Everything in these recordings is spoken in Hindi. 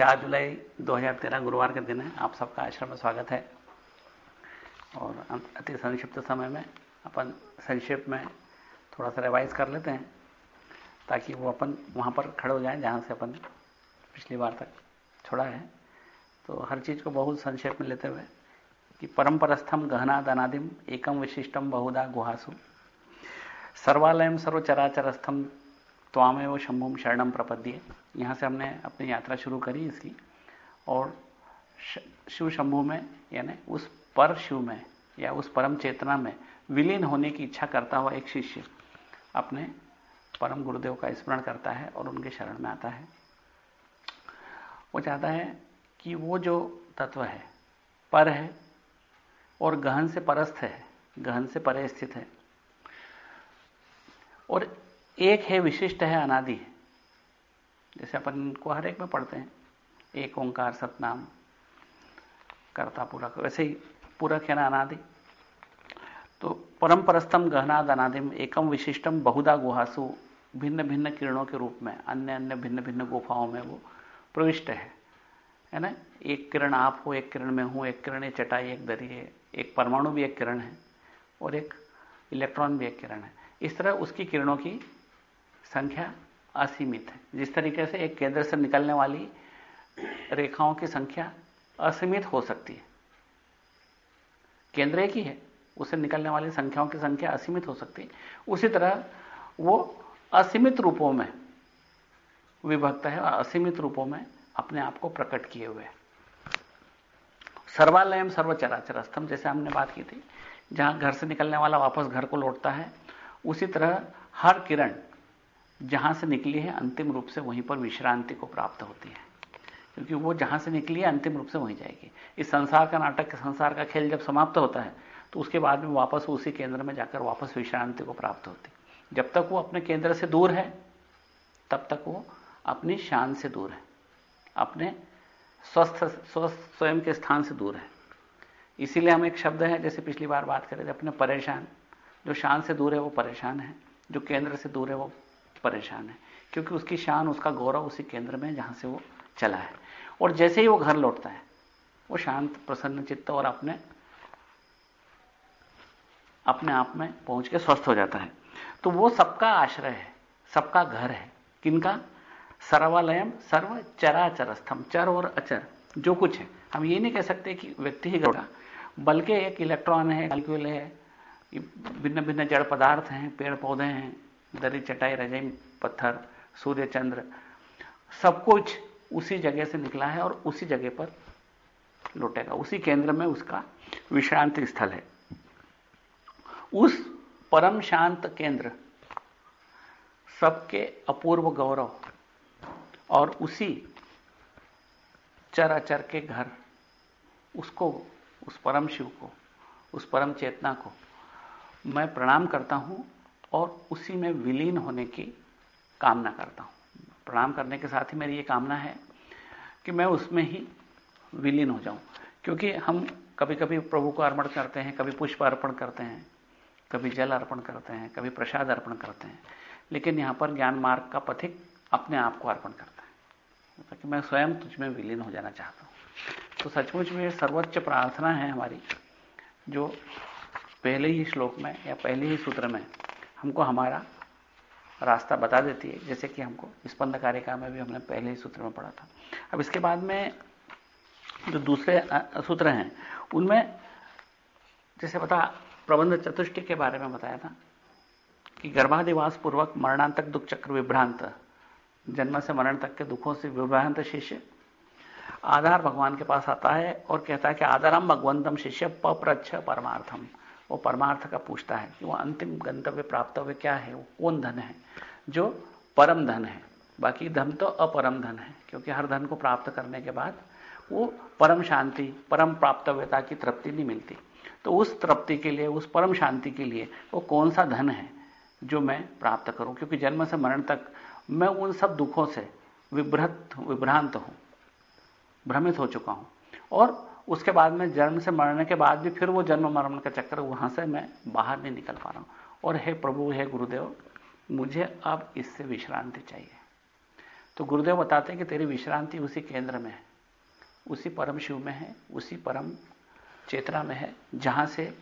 चार जुलाई 2013 गुरुवार के दिन है। आप सबका आश्रम में स्वागत है। और अति संक्षिप्त समय में अपन संक्षेप में थोड़ा सा रिवाइज कर लेते हैं, ताकि वो अपन वहाँ पर खड़े हो जाएँ, जहाँ से अपन पिछली बार तक छोड़ा है। तो हर चीज़ को बहुत संक्षेप में लेते हुए कि परंपरस्थम गहना दनादिम एकम विशिष्टम बहुधा गुहासु। सर्वालयम सर्वचराचरस्थम त्वामेव शंभुम शरणम प्रपद्य। यहाँ से हमने अपनी यात्रा शुरू करी इसकी। और शिव शंभु में, यानी उस पर शिव में, या उस परम चेतना में विलीन होने की इच्छा करता हुआ एक शिष्य अपने परम गुरुदेव का स्मरण करता है और उनके शरण में आता है। वो चाहता है कि वो जो तत्व है, पर है और गहन से परस्थ है, गहन से परे स्थित है। और एक है विशिष्ट है अनादि। है जैसे अपन को हर एक में पढ़ते हैं। एक ओंकार, सतनाम, करता, पूरक। वैसे ही पूरक है ना अनादि। तो परम परस्तम गहनाद, अनादिम, एकम विशिष्टम, बहुधा, गुहासु भिन्न भिन्न किरणों के रूप में अन्य अन्य भिन्न भिन्न गुफाओं में वो प्रविष्ट है। है ना? एक किरण आप हो, एक किरण में हूँ, एक किरण एक चटाई, एक दरी है, एक परमाणु भी एक किरण है और एक इलेक्ट्रॉन भी एक किरण है। इस तरह उसकी किरणों की संख्या असीमित है। जिस तरीके से एक केंद्र से निकलने वाली रेखाओं की संख्या असीमित हो सकती है, केंद्र एक ही है, उसे निकलने वाली संख्याओं की संख्या असीमित हो सकती है। उसी तरह वो असीमित रूपों में विभक्त है और असीमित रूपों में अपने आप को प्रकट किए हुए सर्वालयम सर्वचराचर स्तंभ जैसे हमने बात की थी, जहाँ घर से निकलने वाला वापस घर को लौटता है, उसी तरह हर किरण जहाँ से निकली है, अंतिम रूप से वहीं पर विश्रांति को प्राप्त होती है। क्योंकि वो जहाँ से निकली है, अंतिम रूप से वहीं जाएगी। इस संसार का नाटक संसार का खेल जब समाप्त होता है तो उसके बाद में वापस उसी केंद्र में जाकर वापस विश्रांति को प्राप्त होती जब तक वो अपने केंद्र से दूर है, तब तक वो अपनी शान से दूर है। अपने स्वस्थ स्वस्थ स्वयं के स्थान से दूर है। इसीलिए हम एक शब्द है, जैसे पिछली बार बात करें थे, अपने परेशान। जो शान से दूर है, वो परेशान है। जो केंद्र से दूर है, वो परेशान है, क्योंकि उसकी शान, उसका गौरव उसी केंद्र में जहाँ से वो चला है। और जैसे ही वो घर लौटता है, वो शांत, प्रसन्न चित्त और अपने अपने आप में पहुँच के स्वस्थ हो जाता है। तो वो सबका आश्रय है, सबका घर है। किनका? सर्वालयम सर्व चराचर स्तंभ चर और अचर, जो कुछ है। हम ये नहीं कह सकते कि व्यक्ति ही गौड़ा बल्कि एक इलेक्ट्रॉन है कैलक्यूल है भिन्न भिन्न जड़ पदार्थ हैं पेड़ पौधे हैं दरी चटाई, रजाई, पत्थर, सूर्य चंद्र, सब कुछ उसी जगह से निकला है और उसी जगह पर लौटेगा। उसी केंद्र में उसका विश्रांति स्थल है। उस परम शांत केंद्र सबके अपूर्व गौरव और उसी चराचर के घर, उसको, उस परम शिव को, उस परम चेतना को मैं प्रणाम करता हूँ। और उसी में विलीन होने की कामना करता हूँ। प्रणाम करने के साथ ही मेरी ये कामना है कि मैं उसमें ही विलीन हो जाऊँ। क्योंकि हम कभी कभी प्रभु को अर्पण करते हैं, कभी पुष्प अर्पण करते हैं, कभी जल अर्पण करते हैं, कभी प्रसाद अर्पण करते हैं। लेकिन यहाँ पर ज्ञान मार्ग का पथिक अपने आप को अर्पण करता है। ताकि मैं स्वयं तुझ में विलीन हो जाना चाहता हूँ। तो सचमुच में सर्वोच्च प्रार्थना है हमारी, जो पहले ही श्लोक में या पहले ही सूत्र में हमको हमारा रास्ता बता देती है, जैसे कि हमको स्पंद कारिका में भी हमने पहले ही सूत्र में पढ़ा था। अब इसके बाद में जो दूसरे सूत्र हैं, उनमें जैसे बता, प्रबंध चतुष्टि के बारे में बताया था कि गर्भाधिवास पूर्वक मरणांतक दुख चक्र विभ्रांत, जन्म से मरण तक के दुखों से विभ्रांत शिष्य, आधार भगवान के पास आता है और कहता है कि आधारम भगवंतम शिष्य पप्रच्छ परमार्थम। वो परमार्थ का पूछता है कि वो अंतिम गंतव्य प्राप्त हुए क्या है? वो कौन धन है? जो परम धन है। बाकी धन तो अपरम धन है, क्योंकि हर धन को प्राप्त करने के बाद वो परम शांति, परम प्राप्तव्यता की तृप्ति नहीं मिलती। तो उस तृप्ति के लिए, उस परम शांति के लिए वो कौन सा धन है जो मैं प्राप्त करूँ? क्योंकि जन्म से मरण तक मैं उन सब दुखों से विभ्रत, विभ्रांत हूँ, भ्रमित हो चुका हूँ। और उसके बाद में जन्म से मरने के बाद भी फिर वो जन्म मरण का चक्कर वहाँ से मैं बाहर नहीं निकल पा रहा हूँ। और हे प्रभु, हे गुरुदेव, मुझे अब इससे विश्रांति चाहिए। तो गुरुदेव बताते हैं कि तेरी विश्रांति उसी केंद्र में है, उसी परम शिव में है, उसी परम चेतना में है, जहाँ से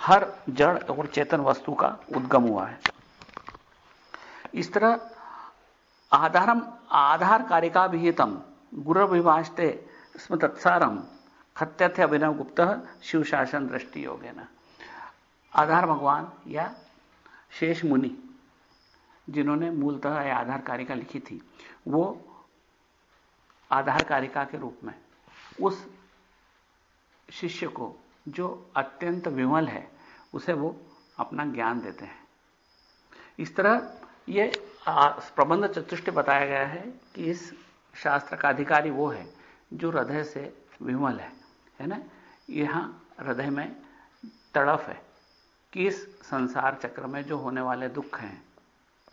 हर जड़ और चेतन वस्तु का उद्गम हुआ है। इस तरह आधारम, आधार कारिका गुरु विभाषते स्म तत्सारम खत्यथ अभिनव गुप्त शिव शासन दृष्टि योग है ना। आधार भगवान या शेष मुनि, जिन्होंने मूलतः आधार कारिका लिखी थी, वो आधार कारिका के रूप में, उस शिष्य को जो अत्यंत विमल है, उसे वो अपना ज्ञान देते हैं। इस तरह ये प्रबंध चतुष्ट बताया गया है कि इस शास्त्र का अधिकारी वो है, जो हृदय से विमल है। है ना, यहाँ हृदय में तड़फ है कि इस संसार चक्र में जो होने वाले दुख हैं,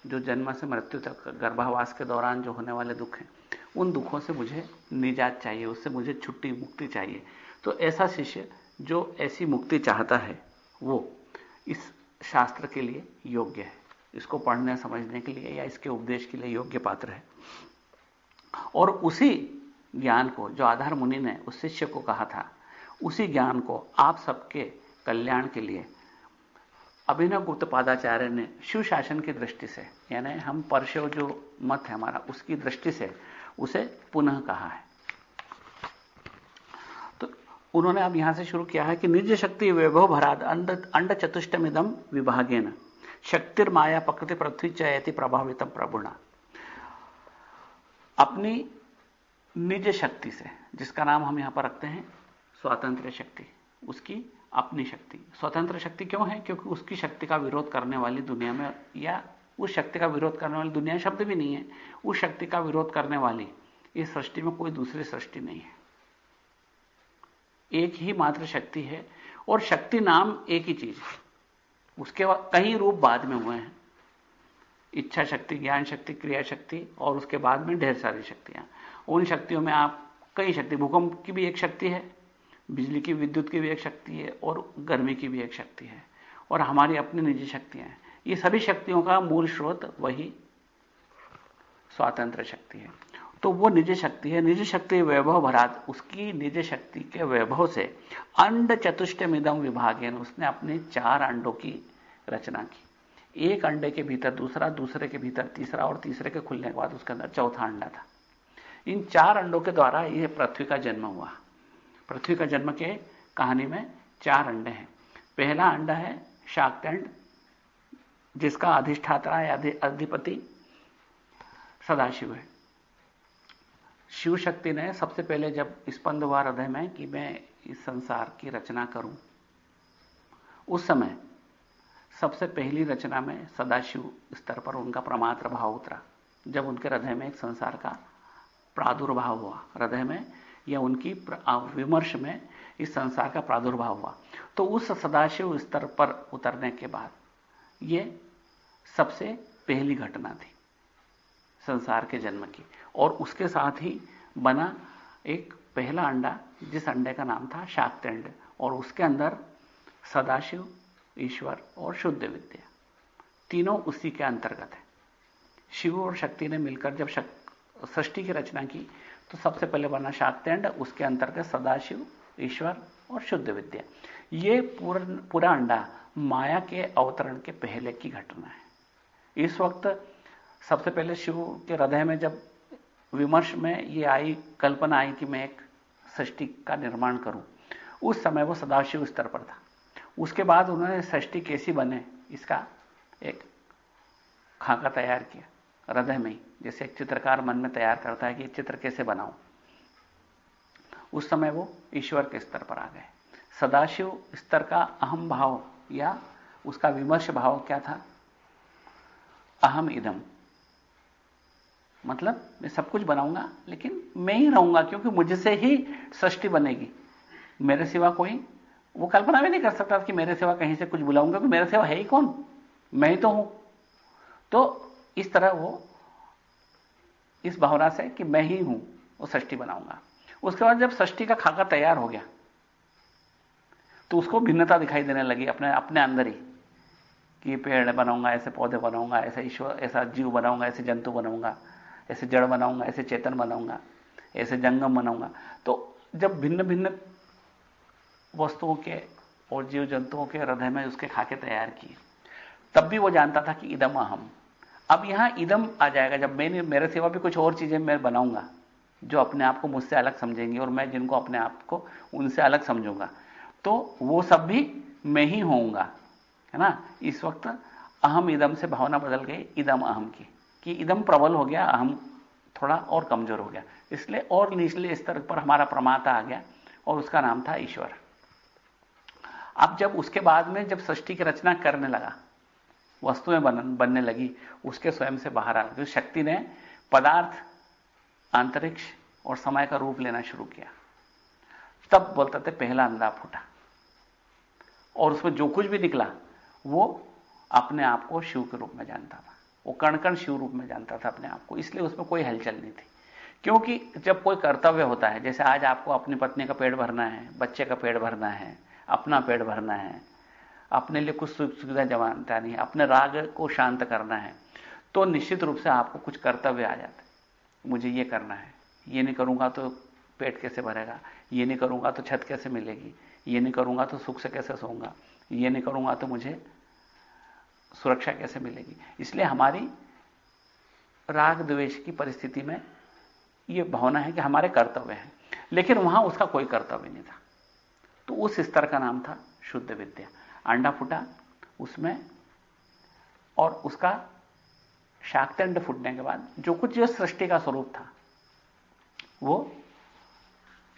जो जन्म से मृत्यु तक, गर्भावास के दौरान जो होने वाले दुख हैं, उन दुखों से मुझे निजात चाहिए, उससे मुझे छुट्टी मुक्ति चाहिए। तो ऐसा शिष्य जो ऐसी मुक्ति चाहता है, वो इस शास्त्र के लिए योग्य है। इसको पढ़ने, समझने के लिए या इसके उपदेश के लिए योग्य पात्र है। और उसी ज्ञान को जो आधार मुनि ने उस शिष्य को कहा था उसी ज्ञान को आप सबके कल्याण के लिए। अभिनव गुप्त पादाचार्य ने शिव शासन की दृष्टि से, यानी हम परशव जो मत है हमारा, उसकी दृष्टि से उसे पुनः कहा है। तो उन्होंने अब यहाँ से शुरू किया है कि निज शक्ति वैभव भराद अंड अंड चतुष्टम चतुष्टमिदम विभागेन शक्तिर्माया प्रकृति पृथ्वी चयति प्रभावितम प्रभुणा। अपनी निज शक्ति से, जिसका नाम हम यहाँ पर रखते हैं स्वातंत्र शक्ति, उसकी अपनी शक्ति। स्वतंत्र शक्ति क्यों है? क्योंकि उसकी शक्ति का विरोध करने वाली दुनिया में या उस शक्ति का विरोध करने वाली दुनिया शब्द भी नहीं है। उस शक्ति का विरोध करने वाली इस सृष्टि में कोई दूसरी सृष्टि नहीं है। एक ही मात्र शक्ति है और शक्ति नाम एक ही चीज़ है। उसके कई रूप बाद में हुए हैं। इच्छा शक्ति, ज्ञान शक्ति, क्रिया शक्ति और उसके बाद में ढेर सारी शक्तियाँ। उन शक्तियों में आप कई शक्ति, भूकंप की भी एक शक्ति है बिजली की विद्युत की भी एक शक्ति है और गर्मी की भी एक शक्ति है और हमारी अपनी निजी शक्तियाँ हैं। ये सभी शक्तियों का मूल स्रोत वही स्वातंत्र शक्ति है। तो वो निजी शक्ति है। निजी शक्ति वैभव भरात, उसकी निजी शक्ति के वैभव से अंड चतुष्टमिदम विभाग उसने अपने चार अंडों की रचना की। एक अंडे के भीतर दूसरा, दूसरे के भीतर तीसरा और तीसरे के खुलने के बाद उसके अंदर चौथा अंडा था। इन चार अंडों के द्वारा यह पृथ्वी का जन्म हुआ। पृथ्वी का जन्म के कहानी में चार अंडे हैं। पहला अंडा है शाक्तंड जिसका अधिष्ठाता है अधिपति सदाशिव है। शिव शक्ति ने सबसे पहले जब स्पंद हुआ हृदय में कि मैं इस संसार की रचना करूँ, उस समय सबसे पहली रचना में सदाशिव स्तर पर उनका प्रमात्र भाव उतरा। जब उनके हृदय में एक संसार का प्रादुर्भाव हुआ, हृदय में या उनकी विमर्श में इस संसार का प्रादुर्भाव हुआ। तो उस सदाशिव स्तर पर उतरने के बाद यह सबसे पहली घटना थी संसार के जन्म की। और उसके साथ ही बना एक पहला अंडा, जिस अंडे का नाम था शाक्तंड, और उसके अंदर सदाशिव, ईश्वर और शुद्ध विद्या। तीनों उसी के अंतर्गत है। शिव और शक्ति ने मिलकर जब सृष्टि की रचना की तो सबसे पहले बना शाक्तेंड उसके अंतर्गत सदाशिव, ईश्वर और शुद्ध विद्या। ये पूरा पूरा अंडा माया के अवतरण के पहले की घटना है। इस वक्त सबसे पहले शिव के हृदय में जब विमर्श में ये आई, कल्पना आई कि मैं एक सृष्टि का निर्माण करूँ, उस समय वो सदाशिव स्तर पर था। उसके बाद उन्होंने सृष्टि कैसी बने, इसका एक खाका तैयार किया। हृदय में, जैसे एक चित्रकार मन में तैयार करता है कि चित्र कैसे बनाऊँ। उस समय वो ईश्वर के स्तर पर आ गए। सदाशिव स्तर का अहम भाव या उसका विमर्श भाव क्या था? अहम इदम। मतलब मैं सब कुछ बनाऊँगा, लेकिन मैं ही रहूँगा, क्योंकि मुझसे ही सृष्टि बनेगी। मेरे सिवा कोई, वो कल्पना भी नहीं कर सकता कि मेरे सिवा कहीं से कुछ बुलाऊँगा, क्योंकि मेरे सिवा है ही कौन? मैं ही तो हूँ। तो इस तरह वो इस भावना से कि मैं ही हूँ, वो सृष्टि बनाऊँगा। उसके बाद जब सृष्टि का खाका तैयार हो गया तो उसको भिन्नता दिखाई देने लगी अपने अपने अंदर ही, कि पेड़ बनाऊँगा, ऐसे पौधे बनाऊँगा, ऐसे ईश्वर, ऐसा जीव बनाऊँगा, ऐसे जंतु बनाऊँगा, ऐसे जड़ बनाऊँगा, ऐसे चेतन बनाऊँगा, ऐसे जंगम बनाऊँगा। तो जब भिन्न भिन्न वस्तुओं के और जीव जंतुओं के हृदय में उसके खाके तैयार किए, तब भी वो जानता था कि इदम अहम। अब यहाँ इदम आ जाएगा, जब मैंने मेरे सिवा भी कुछ और चीज़ें मैं बनाऊँगा, जो अपने आप को मुझसे अलग समझेंगी और मैं जिनको अपने आप को उनसे अलग समझूँगा। तो वो सब भी मैं ही होऊँगा, है ना? इस वक्त अहम इदम से भावना बदल गई, इदम अहम की, कि इदम प्रबल हो गया, अहम थोड़ा और कमज़ोर हो गया। इसलिए और निचले स्तर पर हमारा प्रमाता आ गया, और उसका नाम था ईश्वर। अब जब उसके बाद में जब सृष्टि की रचना करने लगा वस्तुएँ बन, बनने लगी उसके स्वयं से बाहर आ गई शक्ति ने पदार्थ अंतरिक्ष और समय का रूप लेना शुरू किया। तब बोलते थे पहला अंधा फूटा। और उसमें जो कुछ भी निकला वो अपने आप को शिव के रूप में जानता था। वो कण कण शिव रूप में जानता था अपने आप को। इसलिए उसमें कोई हलचल नहीं थी। क्योंकि जब कोई कर्तव्य होता है जैसे आज आपको अपनी पत्नी का पेट भरना है बच्चे का पेट भरना है अपना पेट भरना है अपने लिए कुछ सुख सुविधा जमानता नहीं अपने राग को शांत करना है। तो निश्चित रूप से आपको कुछ कर्तव्य आ जाते मुझे ये करना है। ये नहीं करूँगा तो पेट कैसे भरेगा? ये नहीं करूँगा तो छत कैसे मिलेगी? ये नहीं करूँगा तो सुख से कैसे सोऊँगा? ये नहीं करूँगा तो मुझे सुरक्षा कैसे मिलेगी? इसलिए हमारी राग द्वेष की परिस्थिति में यह भावना है कि हमारे कर्तव्य हैं। लेकिन वहाँ उसका कोई कर्तव्य नहीं था। तो उस स्तर का नाम था शुद्ध विद्या। अंडा फूटा उसमें और उसका शाक्तंड फूटने के बाद जो कुछ जो सृष्टि का स्वरूप था वो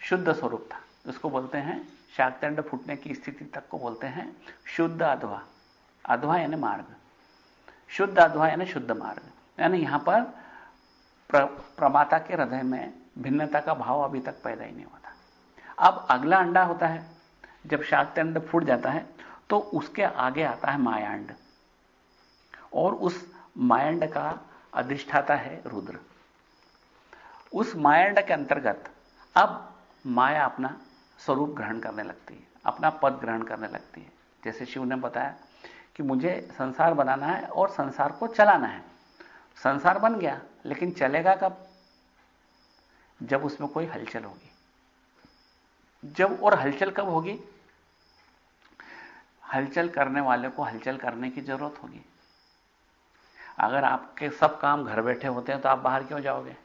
शुद्ध स्वरूप था। उसको बोलते हैं शाक्तंड फूटने की स्थिति तक को बोलते हैं शुद्ध अधवा। अधवा यानी मार्ग। शुद्ध अधवा यानी शुद्ध मार्ग। यानी यहाँ पर प्र, प्रमाता के हृदय में भिन्नता का भाव अभी तक पैदा ही नहीं होता अब अगला अंडा होता है जब शाक्तंड फूट जाता है तो उसके आगे आता है मायांड। और उस मायांड का अधिष्ठाता है रुद्र। उस मायांड के अंतर्गत अब माया अपना स्वरूप ग्रहण करने लगती है, अपना पद ग्रहण करने लगती है। जैसे शिव ने बताया कि मुझे संसार बनाना है और संसार को चलाना है। संसार बन गया, लेकिन चलेगा कब? जब उसमें कोई हलचल होगी। जब और हलचल कब होगी? हलचल करने वाले को हलचल करने की ज़रूरत होगी। अगर आपके सब काम घर बैठे होते हैं तो आप बाहर क्यों जाओगे?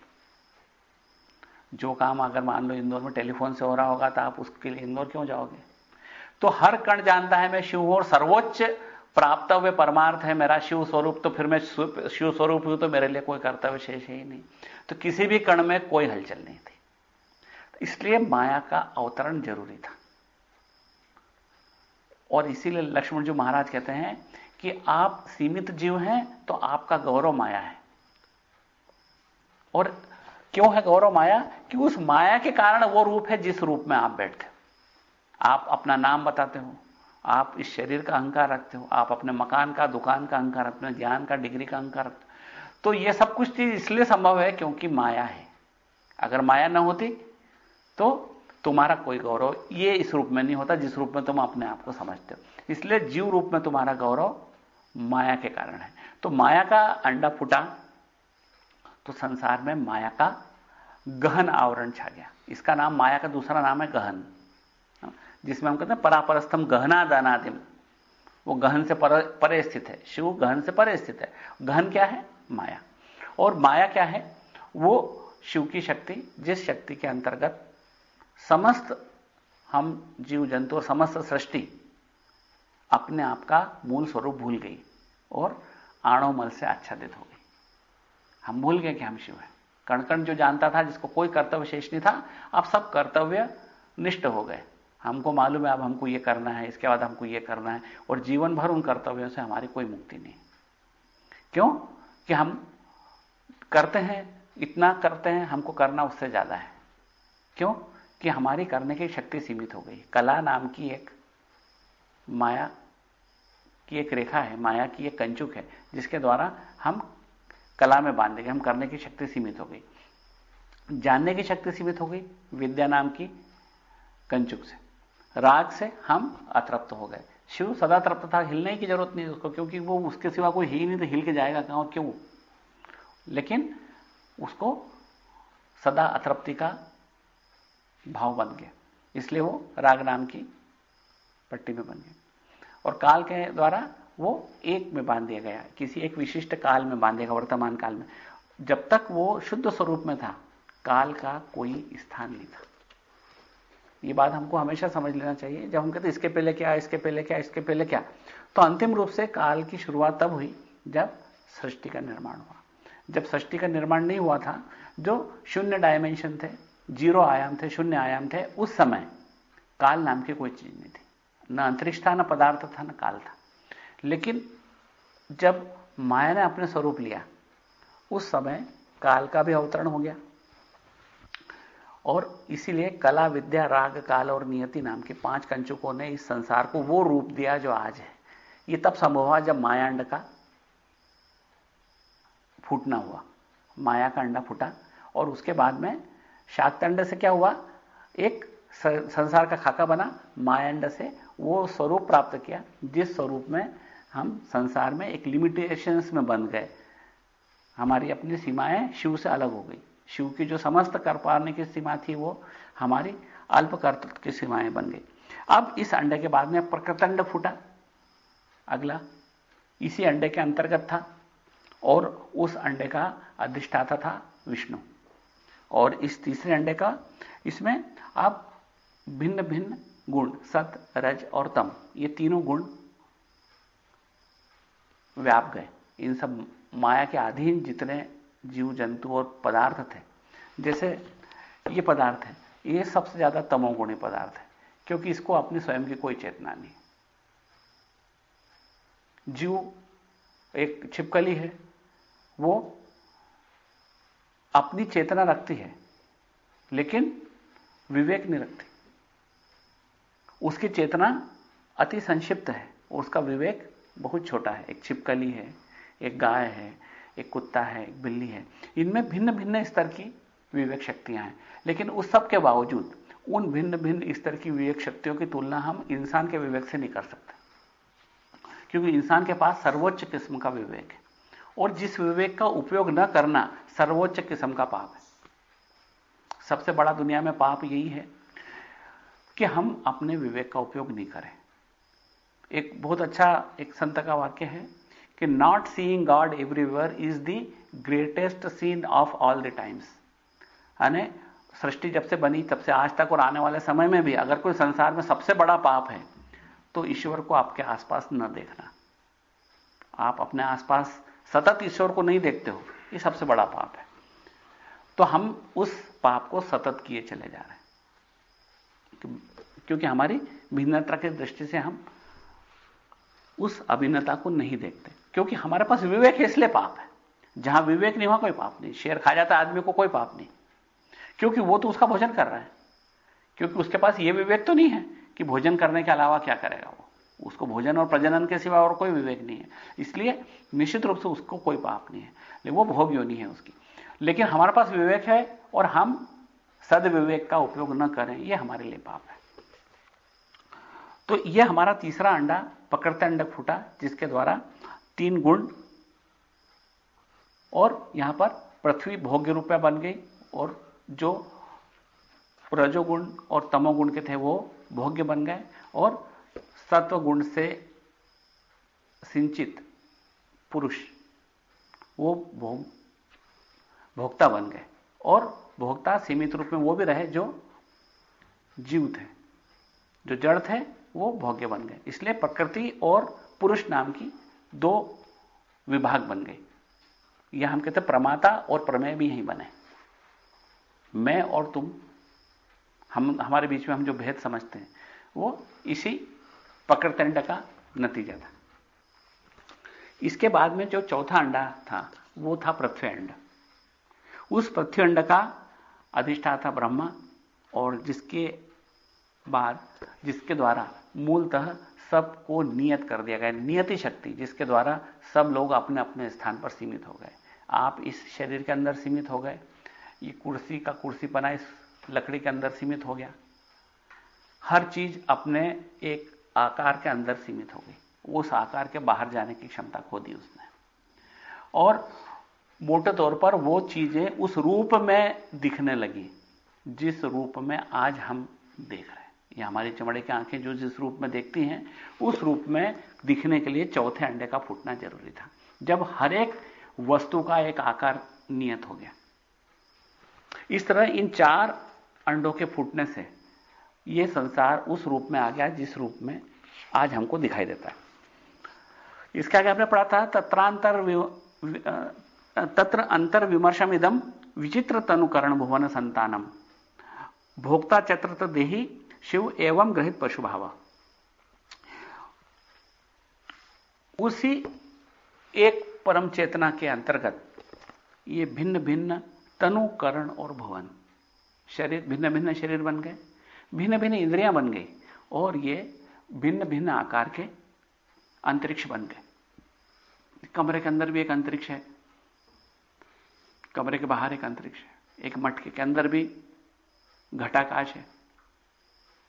जो काम अगर मान लो इंदौर में टेलीफोन से हो रहा होगा तो आप उसके लिए इंदौर क्यों जाओगे? तो हर कण जानता है मैं शिव हूँ और सर्वोच्च प्राप्त हुए परमार्थ है, मेरा शिव स्वरूप तो फिर मैं शिव स्वरूप हूँ तो मेरे लिए कोई कर्तव्य शेष ही नहीं। तो किसी भी कण में कोई हलचल नहीं थी। इसलिए माया का अवतरण ज़रूरी था। और इसीलिए लक्ष्मण जी महाराज कहते हैं कि आप सीमित जीव हैं तो आपका गौरव माया है। और क्यों है गौरव माया? कि उस माया के कारण वो रूप है जिस रूप में आप बैठते आप अपना नाम बताते हो, आप इस शरीर का अहंकार रखते हो, आप अपने मकान का, दुकान का अहंकार हो, ज्ञान का, डिग्री का अहंकार रखते हो। तो ये सब कुछ चीज़ इसलिए संभव है क्योंकि माया है। अगर माया ना होती तो तुम्हारा कोई गौरव ये इस रूप में नहीं होता जिस रूप में तुम अपने आप को समझते हो। इसलिए जीव रूप में तुम्हारा गौरव माया के कारण है। तो माया का अंडा फूटा तो संसार में माया का गहन आवरण छा गया। इसका नाम माया का दूसरा नाम है गहन। जिसमें हम कहते हैं परापरस्तम गहना दानादिम वो गहन से पर, परे स्थित है। शिव गहन से परे स्थित है। गहन क्या है? माया। और माया क्या है? वो शिव की शक्ति जिस शक्ति के अंतर्गत समस्त हम जीव जंतु और समस्त सृष्टि अपने आप का मूल स्वरूप भूल गई और आणोमल से आच्छादित हो गई। हम भूल गए कि हम शिव हैं। कण कण जो जानता था, जिसको कोई कर्तव्य शेष नहीं था, अब सब कर्तव्य निष्ठ हो गए। हमको मालूम है, अब हमको यह करना है, इसके बाद हमको यह करना है, और जीवन भर उन कर्तव्यों से हमारी कोई मुक्ति नहीं। क्यों? कि हम करते हैं, इतना करते हैं, हमको करना उससे ज़्यादा है। क्यों? कि हमारी करने की शक्ति सीमित हो गई। कला नाम की एक माया की एक रेखा है, माया की एक कंचुक है, जिसके द्वारा हम कला में बाँध गए, हम करने की शक्ति सीमित हो गई। जानने की शक्ति सीमित हो गई, विद्या नाम की कंचुक से। राग से हम अतृप्त हो गए। शिव सदा तृप्त था, हिलने की ज़रूरत नहीं उसको, क्योंकि वो उसके सिवा कोई ही नहीं तो हिल के जाएगा कहाँ और क्यों? लेकिन उसको सदा अतृप्ति का भाव बन गया। इसलिए वो राग नाम की पट्टी में बन गया। और काल के द्वारा वो एक में बाँध दिया गया। किसी एक विशिष्ट काल में बांधेगा वर्तमान काल में। जब तक वो शुद्ध स्वरूप में था, काल का कोई स्थान नहीं था। ये बात हमको हमेशा समझ लेना चाहिए। जब हम कहते इसके पहले क्या, इसके पहले क्या, इसके पहले क्या तो अंतिम रूप से काल की शुरुआत तब हुई जब सृष्टि का निर्माण हुआ। जब सृष्टि का निर्माण नहीं हुआ था, जो शून्य डायमेंशन थे ज़ीरो आयाम थे, शून्य आयाम थे, उस समय काल नाम की कोई चीज़ नहीं थी। न अंतरिक्ष था, न पदार्थ था, न काल था। लेकिन जब माया ने अपने स्वरूप लिया, उस समय काल का भी अवतरण हो गया। और इसीलिए कला, विद्या, राग, काल और नियति नाम के पाँच कंचुकों ने इस संसार को वो रूप दिया जो आज है। ये तब संभव हुआ जब मायांड का फूटना हुआ। माया का अंडा फूटा और उसके बाद में शाक्तंड से क्या हुआ? एक संसार का खाका बना, मायांड से वो स्वरूप प्राप्त किया, जिस स्वरूप में हम संसार में एक लिमिटेशंस में बन गए। हमारी अपनी सीमाएँ शिव से अलग हो गई। शिव की जो समस्त कर पाने की सीमा थी, वो हमारी अल्प कर्तृत्व की सीमाएँ बन गई। अब इस अंडे के बाद में प्रकृतंड फूटा। अगला, इसी अंडे के अंतर्गत था और उस अंडे का अधिष्ठाता था विष्णु। और इस तीसरे अंडे का, इसमें आप भिन्न भिन्न गुण, सत, रज और तम, ये तीनों गुण व्याप गए। इन सब माया के अधीन जितने जीव, जंतु और पदार्थ थे, जैसे ये पदार्थ है, ये सबसे ज़्यादा तमोगुणी पदार्थ है, क्योंकि इसको अपने स्वयं की कोई चेतना नहीं जीव एक छिपकली है, वो अपनी चेतना रखती है, लेकिन विवेक नहीं रखती। उसकी चेतना अति संक्षिप्त है, उसका विवेक बहुत छोटा है। एक छिपकली है, एक गाय है, एक कुत्ता है, एक बिल्ली है। इनमें भिन्न भिन्न स्तर की विवेक शक्तियाँ हैं। लेकिन उस सब के बावजूद, उन भिन्न भिन्न स्तर की विवेक शक्तियों की तुलना हम इंसान के विवेक से नहीं कर सकते। क्योंकि इंसान के पास सर्वोच्च किस्म का विवेक है। और जिस विवेक का उपयोग न करना सर्वोच्च किस्म का पाप है। सबसे बड़ा दुनिया में पाप यही है कि हम अपने विवेक का उपयोग नहीं करें। एक बहुत अच्छा एक संत का वाक्य है कि not seeing God everywhere is the greatest sin of all the times यानी सृष्टि जब से बनी, तब से आज तक और आने वाले समय में भी अगर कोई संसार में सबसे बड़ा पाप है तो ईश्वर को आपके आसपास न देखना। आप अपने आसपास सतत ईश्वर को नहीं देखते हो। ये सबसे बड़ा पाप है। तो हम उस पाप को सतत किए चले जा रहे हैं। क्योंकि हमारी भिन्नता की दृष्टि से हम उस अभिन्नता को नहीं देखते। क्योंकि हमारे पास विवेक इसलिए पाप है। जहाँ विवेक नहीं हुआ, कोई पाप नहीं। शेर खा जाता आदमी को कोई पाप नहीं। क्योंकि वो तो उसका भोजन कर रहा है। क्योंकि उसके पास ये विवेक तो नहीं है कि भोजन करने के अलावा क्या करेगा वो। उसको भोजन और प्रजनन के सिवा और कोई विवेक नहीं है। इसलिए निश्चित रूप से उसको कोई पाप नहीं है। लेकिन वो भोग योनि है उसकी। लेकिन हमारे पास विवेक है और हम सदविवेक का उपयोग न करें यह हमारे लिए पाप है। तो यह हमारा तीसरा अंडा, पकड़ते अंडक फूटा जिसके द्वारा तीन गुण और यहाँ पर पृथ्वी भोग्य रूप में बन गई और जो रजोगुण और तमोगुण के थे वो भोग्य बन गए और सत्व गुण से सिंचित पुरुष, वो भोग, भोक्ता बन गए। और भोक्ता सीमित रूप में वो भी रहे जो जीव थे जो जड़ थे, वो भोग्य बन गए। इसलिए प्रकृति और पुरुष नाम की दो विभाग बन गए। यह हम कहते प्रमाता और प्रमेय भी यही बने। मैं और तुम, हम, हमारे बीच में हम जो भेद समझते हैं, वो इसी पकड़तंड का नतीजा था। इसके बाद में जो चौथा अंडा था, वो था पृथ्वी अंड। उस पृथ्वी अंड का अधिष्ठाता ब्रह्मा, और जिसके बाद, जिसके द्वारा मूलतः सबको नियत कर दिया गया, नियति शक्ति, जिसके द्वारा सब लोग अपने अपने स्थान पर सीमित हो गए। आप इस शरीर के अंदर सीमित हो गए, ये कुर्सी का कुर्सी बना, इस लकड़ी के अंदर सीमित हो गया। हर चीज़ अपने एक आकार के अंदर सीमित हो गई। उस आकार के बाहर जाने की क्षमता खो दी उसने। और मोटे तौर पर वो चीज़ें उस रूप में दिखने लगी, जिस रूप में आज हम देख रहे हैं। ये हमारी चमड़े की आँखें जो जिस रूप में देखती हैं, उस रूप में दिखने के लिए चौथे अंडे का फूटना ज़रूरी था। जब हर एक वस्तु का एक आकार नियत हो गया। इस तरह इन चार अंडों के फूटने से यह संसार उस रूप में आ गया जिस रूप में आज हमको दिखाई देता है। इसके आगे आपने पढ़ा था, तत्रांतर तत्र अंतर विमर्शम इदम विचित्र तनुकरण भुवन संतानम। भोक्ता चत्र देही शिव एवं ग्रहित पशु भाव उसी एक परम चेतना के अंतर्गत ये भिन्न भिन्न तनुकरण और भुवन, शरीर भिन्न भिन्न शरीर बन गए। भिन्न भिन्न इंद्रियाँ बन गई और ये भिन्न भिन्न आकार के अंतरिक्ष बन गए। कमरे के अंदर भी एक अंतरिक्ष है, कमरे के बाहर एक अंतरिक्ष है, एक मटके के अंदर भी घटाकाश है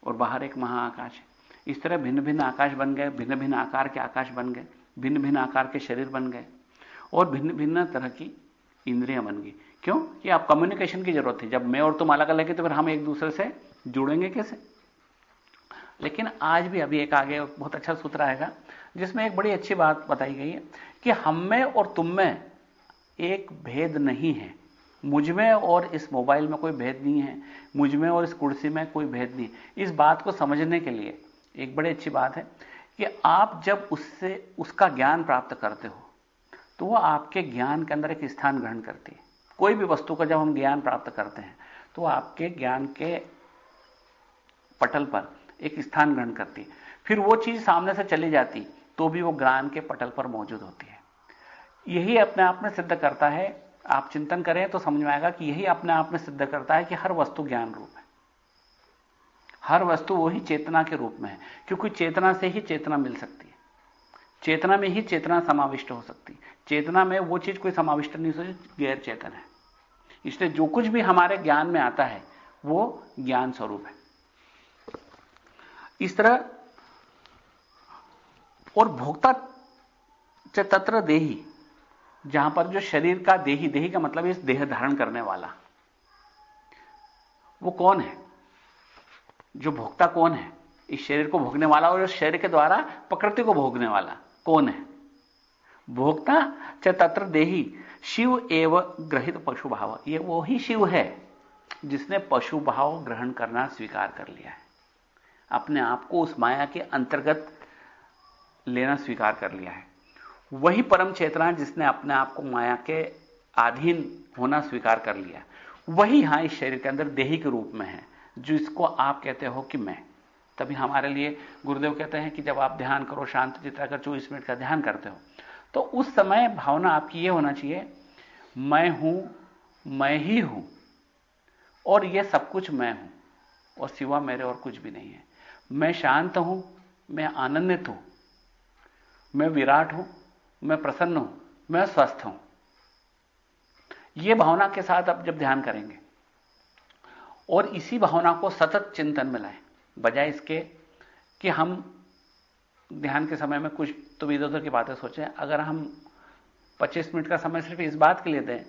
और बाहर एक महाआकाश है। इस तरह भिन्न भिन्न आकाश बन गए भिन्न भिन्न आकार के आकाश बन गए भिन्न भिन्न आकार के शरीर बन गए और भिन्न भिन्न तरह की इंद्रियाँ बन गई। क्यों? कि आप कम्युनिकेशन की ज़रूरत थी। जब मैं और तुम अलग अलग है तो फिर हम एक दूसरे से जुड़ेंगे कैसे? लेकिन आज भी अभी एक आगे बहुत अच्छा सूत्र आएगा, जिसमें एक बड़ी अच्छी बात बताई गई है कि हम में और तुम में एक भेद नहीं है। मुझमें और इस मोबाइल में कोई भेद नहीं है, मुझमें और इस कुर्सी में कोई भेद नहीं इस बात को समझने के लिए एक बड़ी अच्छी बात है कि आप जब उससे, उसका ज्ञान प्राप्त करते हो तो वह आपके ज्ञान के अंदर एक स्थान ग्रहण करती है। कोई भी वस्तु का जब हम ज्ञान प्राप्त करते हैं तो आपके ज्ञान के पटल पर एक स्थान ग्रहण करती फिर वो चीज़ सामने से चली जाती तो भी वो ज्ञान के पटल पर मौजूद होती है। यही अपने आप में सिद्ध करता है। आप चिंतन करें तो समझ में आएगा कि यही अपने आप में सिद्ध करता है कि हर वस्तु ज्ञान रूप है। हर वस्तु वही चेतना के रूप में है, क्योंकि चेतना से ही चेतना मिल सकती है। चेतना में ही चेतना समाविष्ट हो सकती है। चेतना में वो चीज़ कोई समाविष्ट नहीं हो गैर चेतन है। इसलिए जो कुछ भी हमारे ज्ञान में आता है, वो ज्ञान स्वरूप है। इस तरह, और भोक्ता तत्र देही, जहाँ पर जो शरीर का देही देही का मतलब इस देह धारण करने वाला। वो कौन है? जो भोक्ता कौन है? इस शरीर को भोगने वाला और इस शरीर के द्वारा प्रकृति को भोगने वाला कौन है? भोक्ता च तत्र देही, शिव एव ग्रहित पशु भाव ये वो ही शिव है जिसने पशु भाव ग्रहण करना स्वीकार कर लिया है। अपने आप को उस माया के अंतर्गत लेना स्वीकार कर लिया है। वही परम चेतना जिसने अपने आप को माया के अधीन होना स्वीकार कर लिया वही यहाँ इस शरीर के अंदर देही के रूप में है, जिसको आप कहते हो कि मैं। तभी हमारे लिए गुरुदेव कहते हैं कि जब आप ध्यान करो, शांत चित्रा कर चौबीस मिनट का ध्यान करते हो तो उस समय भावना आपकी यह होना चाहिए, मैं हूँ, मैं ही हूँ, और यह सब कुछ मैं हूँ, और सिवा मेरे और कुछ भी नहीं है। मैं शांत हूँ, मैं आनंदित हूँ, मैं विराट हूँ, मैं प्रसन्न हूँ, मैं स्वस्थ हूँ। यह भावना के साथ आप जब ध्यान करेंगे, और इसी भावना को सतत चिंतन में लाएँ, बजाय इसके कि हम ध्यान के समय में कुछ तो इधर उधर की बातें सोचें। अगर हम 25 मिनट का समय सिर्फ़ इस बात के लिए दें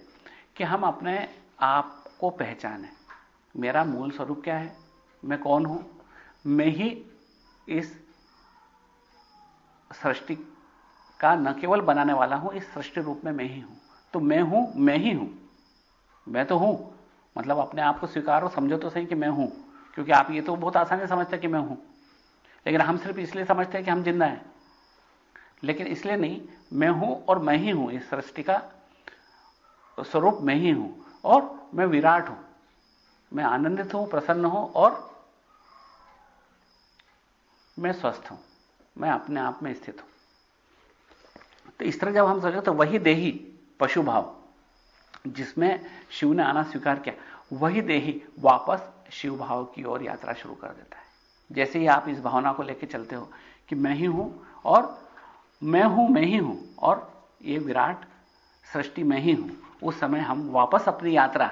कि हम अपने आप को पहचानें, मेरा मूल स्वरूप क्या है, मैं कौन हूँ मैं ही इस सृष्टि का न केवल बनाने वाला हूँ, इस सृष्टि रूप में मैं ही हूँ। तो मैं हूँ, मैं ही हूँ। मैं तो हूँ। मतलब अपने आप को स्वीकारो, समझो तो सही कि मैं हूँ। क्योंकि आप ये तो बहुत आसानी समझते कि मैं हूँ। लेकिन हम सिर्फ़ इसलिए समझते हैं कि हम ज़िंदा हैं। लेकिन इसलिए नहीं, मैं हूँ और मैं ही हूँ। इस सृष्टि का स्वरूप मैं ही हूँ। और मैं विराट हूँ। मैं आनंदित हूँ, प्रसन्न हूँ और मैं स्वस्थ हूँ, मैं अपने आप में स्थित हूँ। तो इस तरह जब हम सोचे तो वही देही पशु भाव, जिसमें शिव ने आना स्वीकार किया, वही देही वापस शिव भाव की ओर यात्रा शुरू कर देता है। जैसे ही आप इस भावना को लेकर चलते हो कि मैं ही हूँ और मैं हूँ, मैं ही हूँ, और ये विराट सृष्टि में ही हूँ, उस समय हम वापस अपनी यात्रा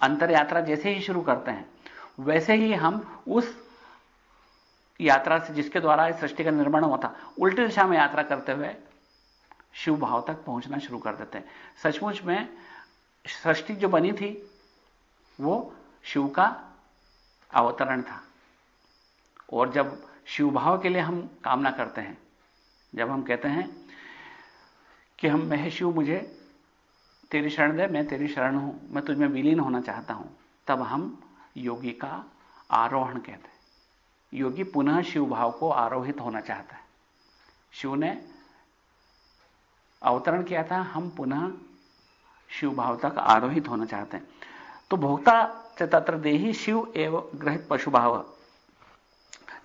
अंतर यात्रा जैसे ही शुरू करते हैं, वैसे ही हम उस यात्रा से जिसके द्वारा इस सृष्टि का निर्माण हुआ था, उल्टी दिशा में यात्रा करते हुए शिव भाव तक पहुँचना शुरू कर देते हैं। सचमुच में सृष्टि जो बनी थी, वो शिव का अवतरण था। और जब शिव भाव के लिए हम कामना करते हैं, जब हम कहते हैं कि हम मह शिव, मुझे तेरी शरण दे, मैं तेरी शरण हूँ, मैं तुझमें विलीन होना चाहता हूँ, तब हम योगी का आरोहण कहते हैं। योगी पुनः शिव भाव को आरोहित होना चाहता है। शिव ने अवतरण किया था, हम पुनः शिव भाव तक आरोहित होना चाहते हैं। तो भोक्ता तत्र देही शिव एवं ग्रहित पशु भाव।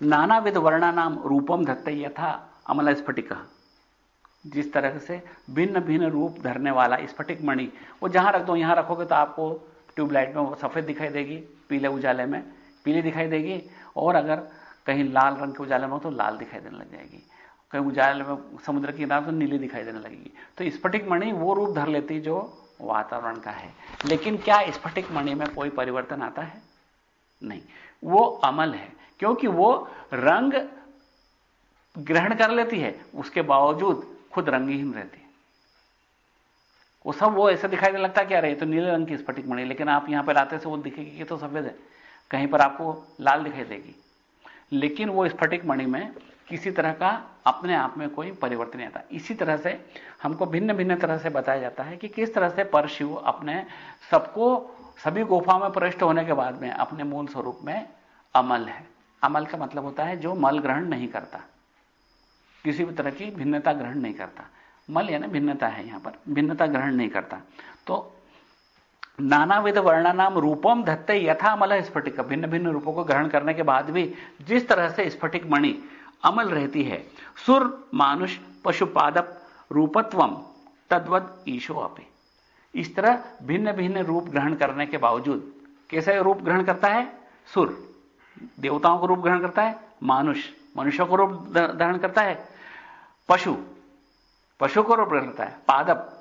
नानाविध वर्णा नाम रूपम धत्ते यथा अमल स्फटिक। जिस तरह से भिन्न भिन्न रूप धरने वाला स्फटिक मणि, वो जहाँ रख दो, यहाँ रखोगे तो आपको ट्यूबलाइट में वो सफ़ेद दिखाई देगी, पीले उजाले में। पीली दिखाई देगी, और अगर कहीं लाल रंग के उजाले में हो तो लाल दिखाई देने लग जाएगी। कहीं उजाले में समुद्र की किनारे तो नीली दिखाई देने लगेगी। तो स्फटिक मणि वो रूप धर लेती जो वातावरण का है। लेकिन क्या स्फटिक मणि में कोई परिवर्तन आता है? नहीं। वो अमल है, क्योंकि वो रंग ग्रहण कर लेती है। उसके बावजूद खुद रंगहीन रहती है। वो सब वो ऐसे दिखाई देने लगता है क्या रहे तो नीले रंग की स्फटिक मणि लेकिन आप यहाँ पर आते से वो दिखेगी कि तो सफ़ेद है। कहीं पर आपको लाल दिखाई देगी। लेकिन वो स्फटिक मणि में किसी तरह का अपने आप में कोई परिवर्तन नहीं आता। इसी तरह से हमको भिन्न भिन्न तरह से बताया जाता है कि किस तरह से परशिव अपने सबको, सभी गुफाओं में प्रविष्ट होने के बाद में अपने मूल स्वरूप में अमल है। अमल का मतलब होता है जो मल ग्रहण नहीं करता। किसी भी तरह की भिन्नता ग्रहण नहीं करता। मल यानी भिन्नता है यहाँ पर। भिन्नता ग्रहण नहीं करता। तो नानाविध वर्णानाम रूपम धत्ते यथा अमल स्फटिक। भिन्न भिन्न रूपों को ग्रहण करने के बाद भी जिस तरह से स्फटिक मणि अमल रहती है, सुर, मानुष, पशुपादप, रूपत्वम तद्वत ईशो अपे इस तरह भिन्न भिन्न रूप ग्रहण करने के बावजूद कैसे रूप ग्रहण करता है? सुर। देवताओं को रूप ग्रहण करता है, मानुष, मनुष्यों को रूप धारण करता है, पशु। पशु को रूप ग्रहण करता है, पादप।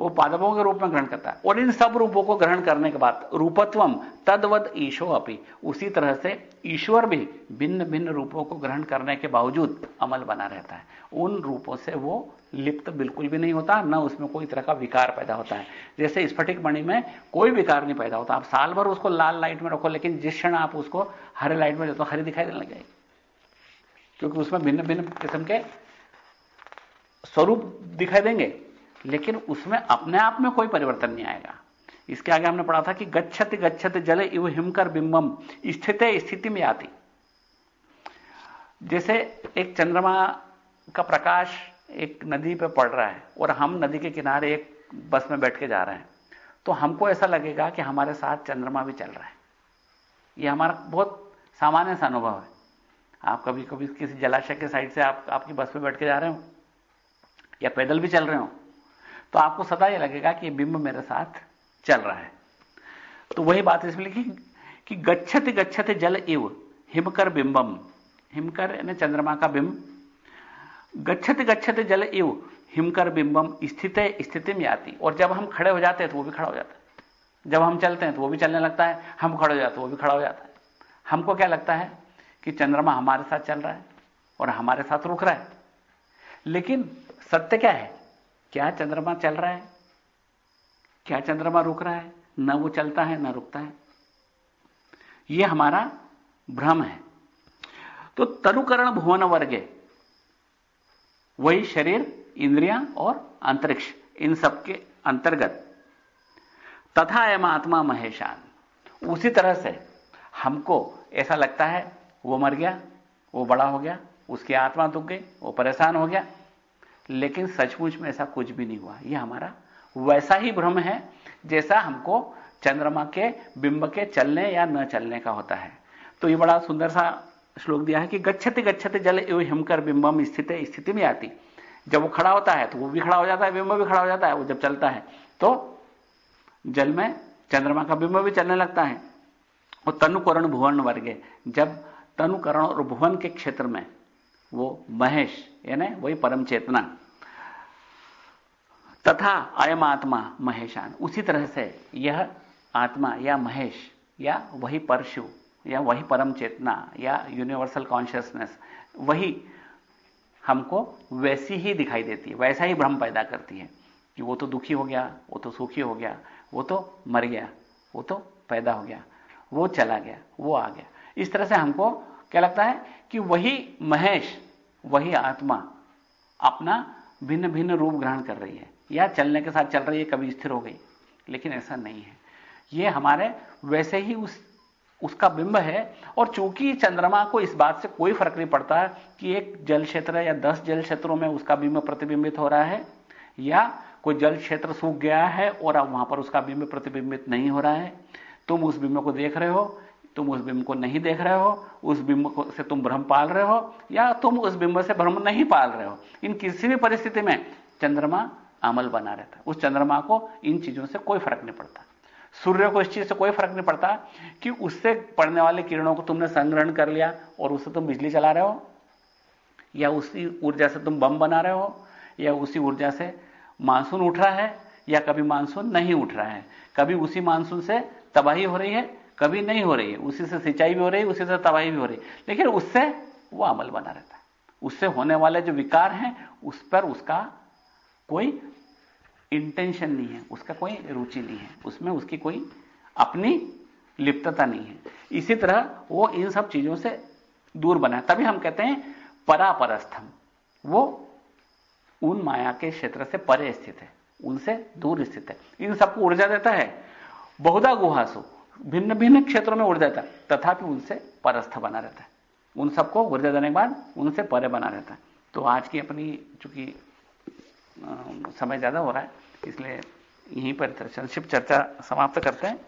वो पादपों के रूप में ग्रहण करता है। और इन सब रूपों को ग्रहण करने के बाद रूपत्वम तदवद ईशो अपी। उसी तरह से ईश्वर भी भिन्न भिन्न रूपों को ग्रहण करने के बावजूद अमल बना रहता है। उन रूपों से वो लिप्त बिल्कुल भी नहीं होता, न उसमें कोई तरह का विकार पैदा होता है। जैसे स्फटिक मणि में कोई विकार नहीं पैदा होता। आप साल भर उसको लाल लाइट में रखो, लेकिन जिस क्षण आप उसको हरे लाइट में तो हरी दिखाई देने लग जाएगी। क्योंकि उसमें भिन्न भिन्न किस्म के स्वरूप दिखाई देंगे। लेकिन उसमें अपने आप में कोई परिवर्तन नहीं आएगा। इसके आगे हमने पढ़ा था कि गच्छत गच्छत जल इव हिमकर बिंबम, स्थित स्थिति में आती। जैसे एक चंद्रमा का प्रकाश एक नदी पर पड़ रहा है और हम नदी के किनारे एक बस में बैठ के जा रहे हैं तो हमको ऐसा लगेगा कि हमारे साथ चंद्रमा भी चल रहा है। यह हमारा बहुत सामान्य सा अनुभव है। आप कभी कभी किसी जलाशय के साइड से आप, आपकी बस में बैठ के जा रहे हो या पैदल भी चल रहे हो तो आपको सदा यह लगेगा कि बिंब मेरे साथ चल रहा है। तो वही बात इसमें लिखी कि गच्छत गच्छत जल इव, हिमकर बिंबम। हिमकर यानी चंद्रमा का बिंब। गच्छत गच्छत जल इव, हिमकर बिंबम, स्थित स्थिति में आती और जब हम खड़े हो जाते हैं तो वो भी खड़ा हो जाता है। जब हम चलते हैं तो वो भी चलने लगता है। हम खड़े हो जाते हैं वो भी खड़ा हो जाता है। हमको क्या लगता है कि चंद्रमा हमारे साथ चल रहा है और हमारे साथ रुक रहा है। लेकिन सत्य क्या है? क्या चंद्रमा चल रहा है? क्या चंद्रमा रुक रहा है? न वो चलता है, न रुकता है। यह हमारा भ्रम है। तो तरुकरण भुवन वर्गे, वही शरीर, इंद्रियाँ और अंतरिक्ष, इन सबके अंतर्गत। तथा एम आत्मा महेशान। उसी तरह से हमको ऐसा लगता है, वो मर गया, वो बड़ा हो गया, उसकी आत्मा दुख गई, वो परेशान हो गया लेकिन सचमुच में ऐसा कुछ भी नहीं हुआ। यह हमारा वैसा ही भ्रम है, जैसा हमको चंद्रमा के बिंब के चलने या न चलने का होता है। तो ये बड़ा सुंदर सा श्लोक दिया है कि गच्छते गच्छते जल एव हिमकर बिंबम स्थित, स्थिति में आती। जब वो खड़ा होता है तो वो भी खड़ा हो जाता है, बिंब भी खड़ा हो जाता है, वो जब चलता है तो जल में चंद्रमा का बिंब भी चलने लगता है। और तनुकरण भुवन वर्गे, जब तनुकरण और भुवन के क्षेत्र में वो महेश यानी वही परम चेतना। तथा अयम आत्मा महेशान। उसी तरह से यह आत्मा या महेश या वही परशु या वही परम चेतना या यूनिवर्सल कॉन्शियसनेस वही हमको वैसी ही दिखाई देती है, वैसा ही भ्रम पैदा करती है कि वो तो दुखी हो गया, वो तो सुखी हो गया, वो तो मर गया, वो तो पैदा हो गया, वो चला गया, वो आ गया। इस तरह से हमको क्या लगता है कि वही महेश वही आत्मा अपना भिन्न भिन्न रूप ग्रहण कर रही है। या चलने के साथ चल रही है, कभी स्थिर हो गई। लेकिन ऐसा नहीं है। ये हमारे वैसे ही उस, उसका बिंब है और चूँकि चंद्रमा को इस बात से कोई फ़र्क नहीं पड़ता कि एक जल क्षेत्र या दस जल क्षेत्रों में उसका बिंब प्रतिबिंबित हो रहा है, या कोई जल क्षेत्र सूख गया है और अब वहाँ पर उसका बिंब प्रतिबिंबित नहीं हो रहा है, तुम उस बिंब को देख रहे हो तुम उस बिंब को नहीं देख रहे हो, उस बिंब से तुम भ्रम पाल रहे हो, या तुम उस बिंब से भ्रम नहीं पाल रहे हो। इन किसी भी परिस्थिति में चंद्रमा अमल बना रहता है। उस चंद्रमा को इन चीज़ों से कोई फ़र्क नहीं पड़ता। सूर्य को इस चीज़ से कोई फ़र्क नहीं पड़ता कि उससे पड़ने वाले किरणों को तुमने संग्रहण कर लिया और उससे तुम बिजली चला रहे हो, या उसी ऊर्जा से तुम बम बना रहे हो, या उसी ऊर्जा से मानसून उठ रहा है, या कभी मानसून नहीं उठ रहा है। कभी उसी मानसून से तबाही हो रही है कभी नहीं हो रही है। उसी से सिंचाई भी हो रही है, उसी से तबाही भी हो रही है। लेकिन उससे वो अमल बना रहता है। उससे होने वाले जो विकार हैं, उस पर उसका कोई इंटेंशन नहीं है। उसका कोई रुचि नहीं है। उसमें उसकी कोई अपनी लिप्तता नहीं है। इसी तरह वो इन सब चीज़ों से दूर बना है। तभी हम कहते हैं परापरस्थम। वो उन माया के क्षेत्र से परे स्थित है। उनसे दूर स्थित है। इन सबको ऊर्जा देता है। बहुधा गुहासु। भिन्न भिन्न क्षेत्रों में उड़ जाता है। तथापि उनसे परस्थ बना रहता है। उन सबको ऊर्जा देने के बाद उनसे परे बना रहता है। तो आज की अपनी चूँकि समय ज़्यादा हो रहा है, इसलिए यहीं पर संक्षिप्त चर्चा समाप्त करते हैं।